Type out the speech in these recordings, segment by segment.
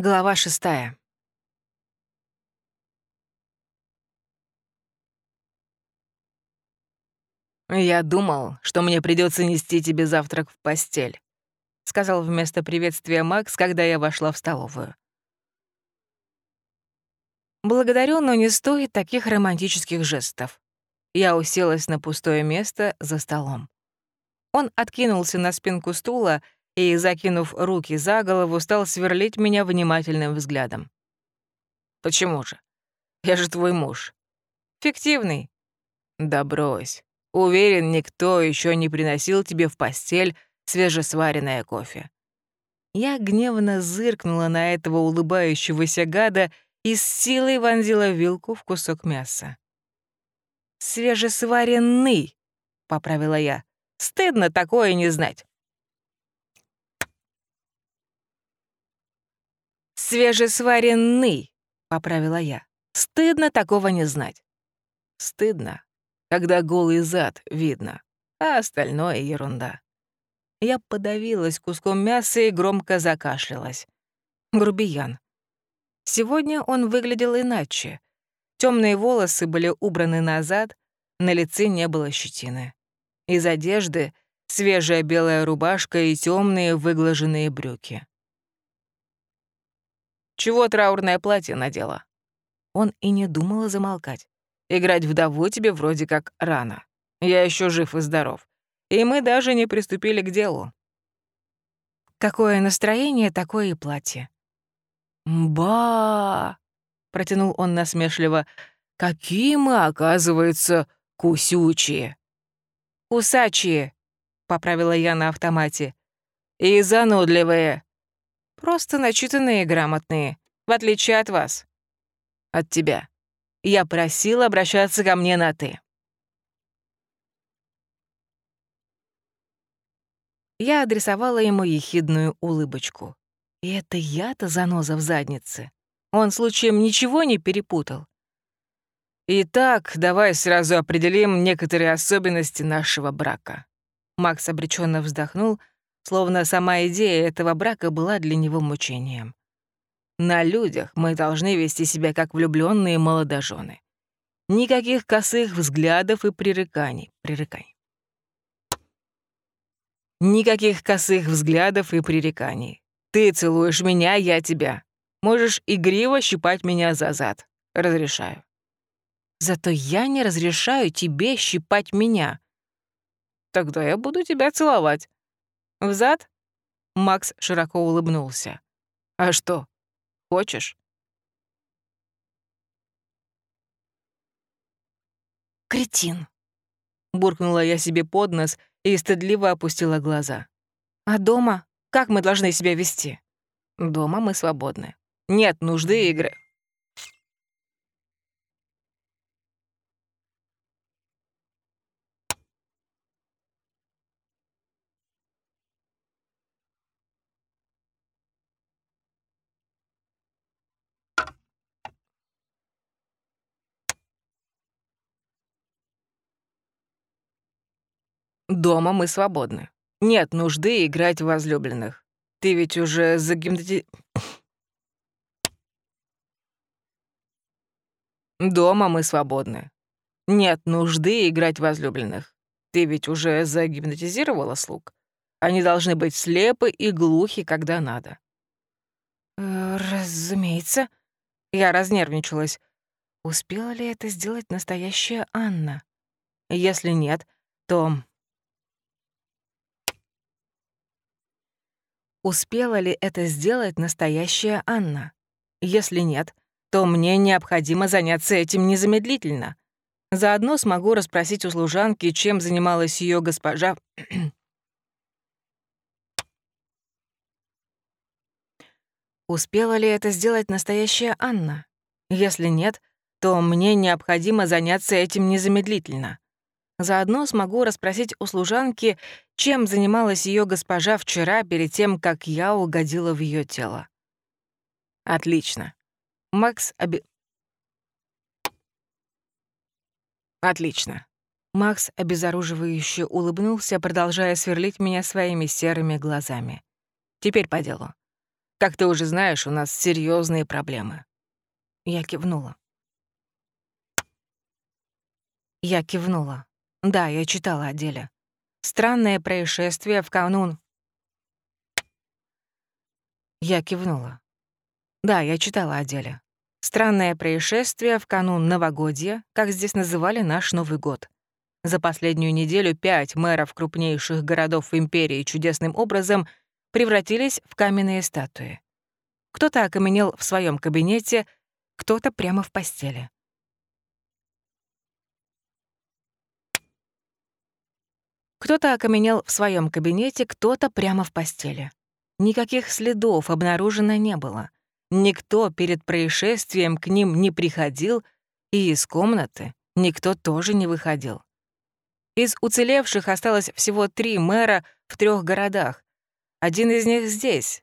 Глава шестая. «Я думал, что мне придется нести тебе завтрак в постель», — сказал вместо приветствия Макс, когда я вошла в столовую. Благодарю, но не стоит таких романтических жестов. Я уселась на пустое место за столом. Он откинулся на спинку стула и, закинув руки за голову, стал сверлить меня внимательным взглядом. «Почему же? Я же твой муж». «Фиктивный». «Да брось. Уверен, никто еще не приносил тебе в постель свежесваренное кофе». Я гневно зыркнула на этого улыбающегося гада и с силой вонзила вилку в кусок мяса. «Свежесваренный», — поправила я. «Стыдно такое не знать». «Свежесваренный», — поправила я. «Стыдно такого не знать». «Стыдно, когда голый зад видно, а остальное — ерунда». Я подавилась куском мяса и громко закашлялась. Грубиян. Сегодня он выглядел иначе. Темные волосы были убраны назад, на лице не было щетины. Из одежды — свежая белая рубашка и темные выглаженные брюки. Чего траурное платье надела?» Он и не думал замолкать. «Играть вдову тебе вроде как рано. Я еще жив и здоров. И мы даже не приступили к делу». «Какое настроение, такое и платье». «Ба!» — протянул он насмешливо. «Какие мы, оказывается, кусючие!» «Кусачие!» — поправила я на автомате. «И занудливые!» Просто начитанные и грамотные, в отличие от вас. От тебя. Я просил обращаться ко мне на «ты». Я адресовала ему ехидную улыбочку. И это я-то заноза в заднице. Он случаем ничего не перепутал. Итак, давай сразу определим некоторые особенности нашего брака. Макс обреченно вздохнул, словно сама идея этого брака была для него мучением. На людях мы должны вести себя как влюбленные молодожены. Никаких косых взглядов и пререканий. Пререканий. Никаких косых взглядов и пререканий. Ты целуешь меня, я тебя. Можешь игриво щипать меня за зад. Разрешаю. Зато я не разрешаю тебе щипать меня. Тогда я буду тебя целовать. Взад? Макс широко улыбнулся. А что? Хочешь? Кретин. Буркнула я себе под нос и стыдливо опустила глаза. А дома? Как мы должны себя вести? Дома мы свободны. Нет нужды игры. Дома мы свободны. Нет нужды играть в возлюбленных. Ты ведь уже загимнати... Дома мы свободны. Нет нужды играть в возлюбленных. Ты ведь уже загипнотизировала слуг. Они должны быть слепы и глухи, когда надо. Э, разумеется. Я разнервничалась. Успела ли это сделать настоящая Анна? Если нет, то Успела ли это сделать настоящая Анна? Если нет, то мне необходимо заняться этим незамедлительно. Заодно смогу расспросить у служанки, чем занималась ее госпожа... Успела ли это сделать настоящая Анна? Если нет, то мне необходимо заняться этим незамедлительно. Заодно смогу расспросить у служанки, чем занималась ее госпожа вчера перед тем, как я угодила в ее тело. Отлично. Макс оби... Отлично. Макс обезоруживающе улыбнулся, продолжая сверлить меня своими серыми глазами. Теперь по делу. Как ты уже знаешь, у нас серьезные проблемы». Я кивнула. Я кивнула. Да, я читала о деле. Странное происшествие в канун. Я кивнула. Да, я читала о деле. Странное происшествие в канун новогодья, как здесь называли наш Новый год. За последнюю неделю пять мэров крупнейших городов империи чудесным образом превратились в каменные статуи. Кто-то окаменел в своем кабинете, кто-то прямо в постели. Кто-то окаменел в своем кабинете, кто-то прямо в постели. Никаких следов обнаружено не было. Никто перед происшествием к ним не приходил, и из комнаты никто тоже не выходил. Из уцелевших осталось всего три мэра в трех городах. Один из них здесь,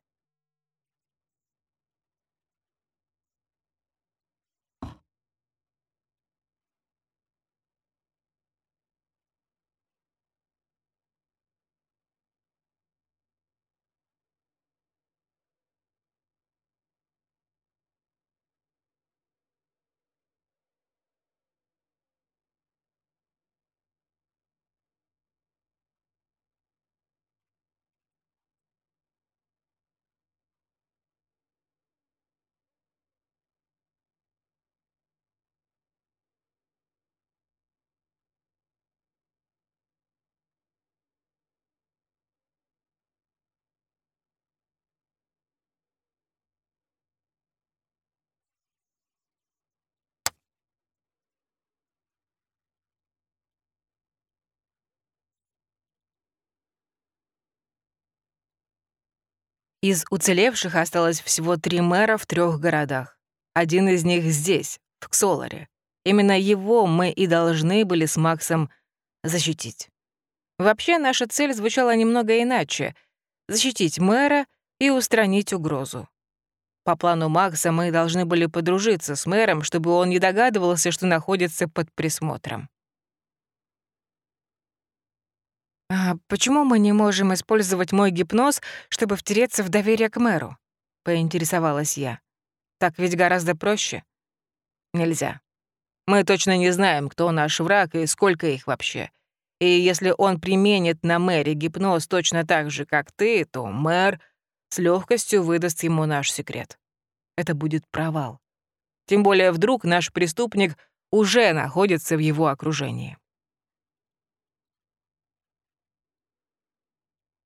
Из уцелевших осталось всего три мэра в трех городах. Один из них здесь, в Ксоларе. Именно его мы и должны были с Максом защитить. Вообще, наша цель звучала немного иначе — защитить мэра и устранить угрозу. По плану Макса мы должны были подружиться с мэром, чтобы он не догадывался, что находится под присмотром. «А почему мы не можем использовать мой гипноз, чтобы втереться в доверие к мэру?» — поинтересовалась я. «Так ведь гораздо проще». «Нельзя. Мы точно не знаем, кто наш враг и сколько их вообще. И если он применит на мэре гипноз точно так же, как ты, то мэр с легкостью выдаст ему наш секрет. Это будет провал. Тем более вдруг наш преступник уже находится в его окружении».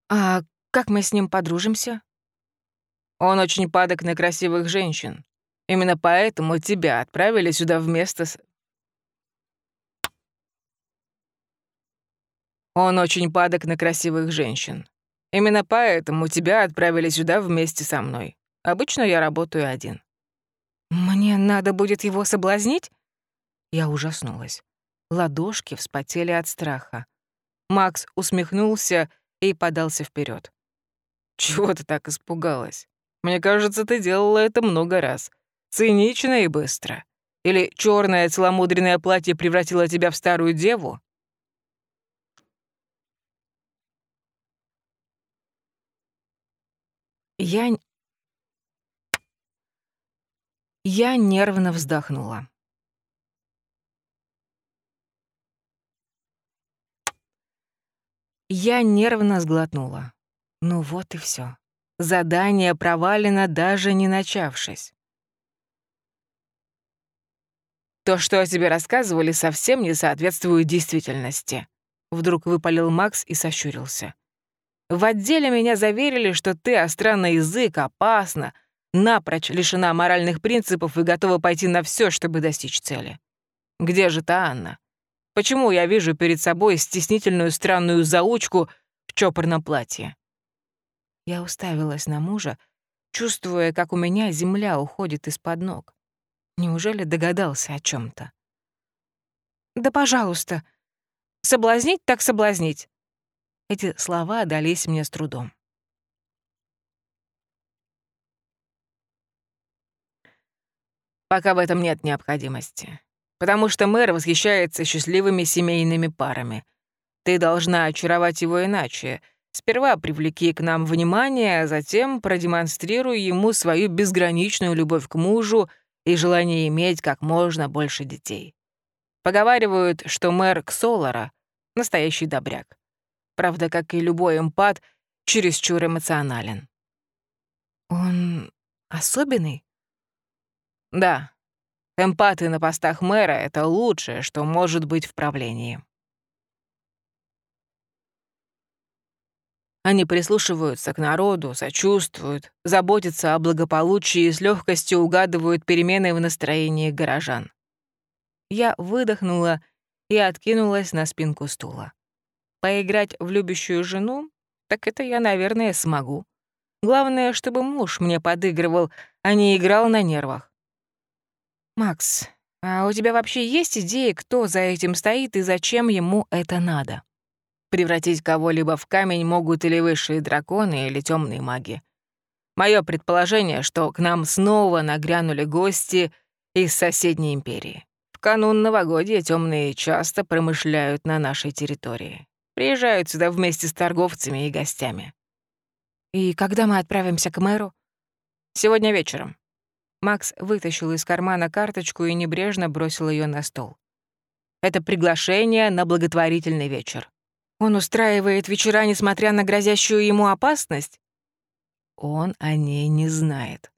«А как мы с ним подружимся?» «Он очень падок на красивых женщин. Именно поэтому тебя отправили сюда вместо с...» «Он очень падок на красивых женщин. Именно поэтому тебя отправили сюда вместе со мной. Обычно я работаю один». «Мне надо будет его соблазнить?» Я ужаснулась. Ладошки вспотели от страха. Макс усмехнулся и подался вперед. «Чего ты так испугалась? Мне кажется, ты делала это много раз. Цинично и быстро. Или черное целомудренное платье превратило тебя в старую деву?» Я... Я нервно вздохнула. Я нервно сглотнула. Ну вот и все. Задание провалено, даже не начавшись. То, что о тебе рассказывали, совсем не соответствует действительности. Вдруг выпалил Макс и сощурился. В отделе меня заверили, что ты остра на язык, опасна, напрочь лишена моральных принципов и готова пойти на все, чтобы достичь цели. Где же та Анна? Почему я вижу перед собой стеснительную странную заучку в чопорном платье? Я уставилась на мужа, чувствуя, как у меня земля уходит из-под ног. Неужели догадался о чем то «Да, пожалуйста. Соблазнить так соблазнить». Эти слова дались мне с трудом. Пока в этом нет необходимости потому что мэр восхищается счастливыми семейными парами. Ты должна очаровать его иначе, Сперва привлеки к нам внимание, а затем продемонстрируй ему свою безграничную любовь к мужу и желание иметь как можно больше детей. Поговаривают, что мэр Ксолара — настоящий добряк. Правда, как и любой эмпат, чересчур эмоционален. Он особенный? Да. Эмпаты на постах мэра — это лучшее, что может быть в правлении. Они прислушиваются к народу, сочувствуют, заботятся о благополучии и с легкостью угадывают перемены в настроении горожан. Я выдохнула и откинулась на спинку стула. Поиграть в любящую жену? Так это я, наверное, смогу. Главное, чтобы муж мне подыгрывал, а не играл на нервах. «Макс, а у тебя вообще есть идеи, кто за этим стоит и зачем ему это надо?» Превратить кого-либо в камень могут или высшие драконы, или темные маги. Мое предположение, что к нам снова нагрянули гости из соседней империи. В канун новогодия темные часто промышляют на нашей территории. Приезжают сюда вместе с торговцами и гостями. «И когда мы отправимся к мэру?» «Сегодня вечером». Макс вытащил из кармана карточку и небрежно бросил ее на стол. «Это приглашение на благотворительный вечер. Он устраивает вечера, несмотря на грозящую ему опасность? Он о ней не знает.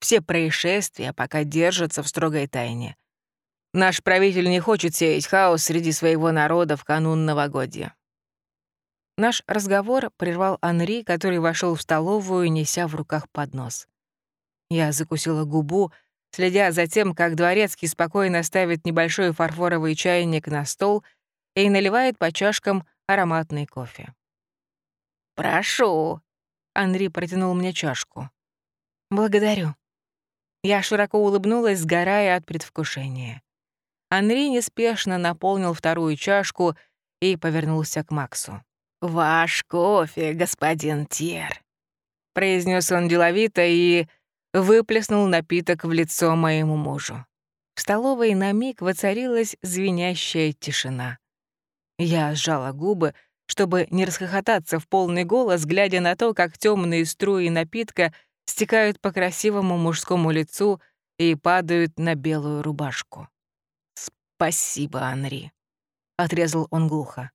Все происшествия пока держатся в строгой тайне. Наш правитель не хочет сеять хаос среди своего народа в канун новогодия. Наш разговор прервал Анри, который вошел в столовую, неся в руках поднос. Я закусила губу, следя за тем, как дворецкий спокойно ставит небольшой фарфоровый чайник на стол и наливает по чашкам ароматный кофе. «Прошу», — Анри протянул мне чашку. «Благодарю». Я широко улыбнулась, сгорая от предвкушения. Анри неспешно наполнил вторую чашку и повернулся к Максу. «Ваш кофе, господин Тьер», — произнес он деловито и выплеснул напиток в лицо моему мужу. В столовой на миг воцарилась звенящая тишина. Я сжала губы, чтобы не расхохотаться в полный голос, глядя на то, как темные струи напитка стекают по красивому мужскому лицу и падают на белую рубашку. «Спасибо, Анри», — отрезал он глухо.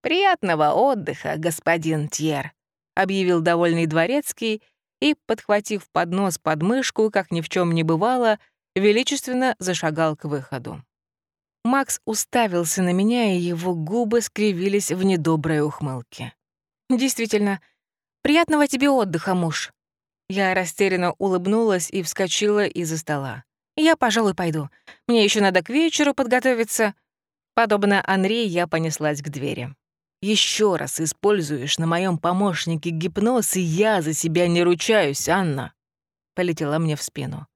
«Приятного отдыха, господин Тьер», — объявил довольный дворецкий и, подхватив поднос под мышку, как ни в чем не бывало, величественно зашагал к выходу. Макс уставился на меня, и его губы скривились в недоброй ухмылке. «Действительно, приятного тебе отдыха, муж». Я растерянно улыбнулась и вскочила из-за стола. «Я, пожалуй, пойду. Мне еще надо к вечеру подготовиться». Подобно Анри, я понеслась к двери. Еще раз используешь на моем помощнике гипноз, и я за себя не ручаюсь, Анна», — полетела мне в спину.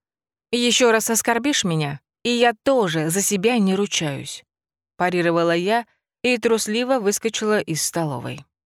Еще раз оскорбишь меня, и я тоже за себя не ручаюсь», — парировала я и трусливо выскочила из столовой.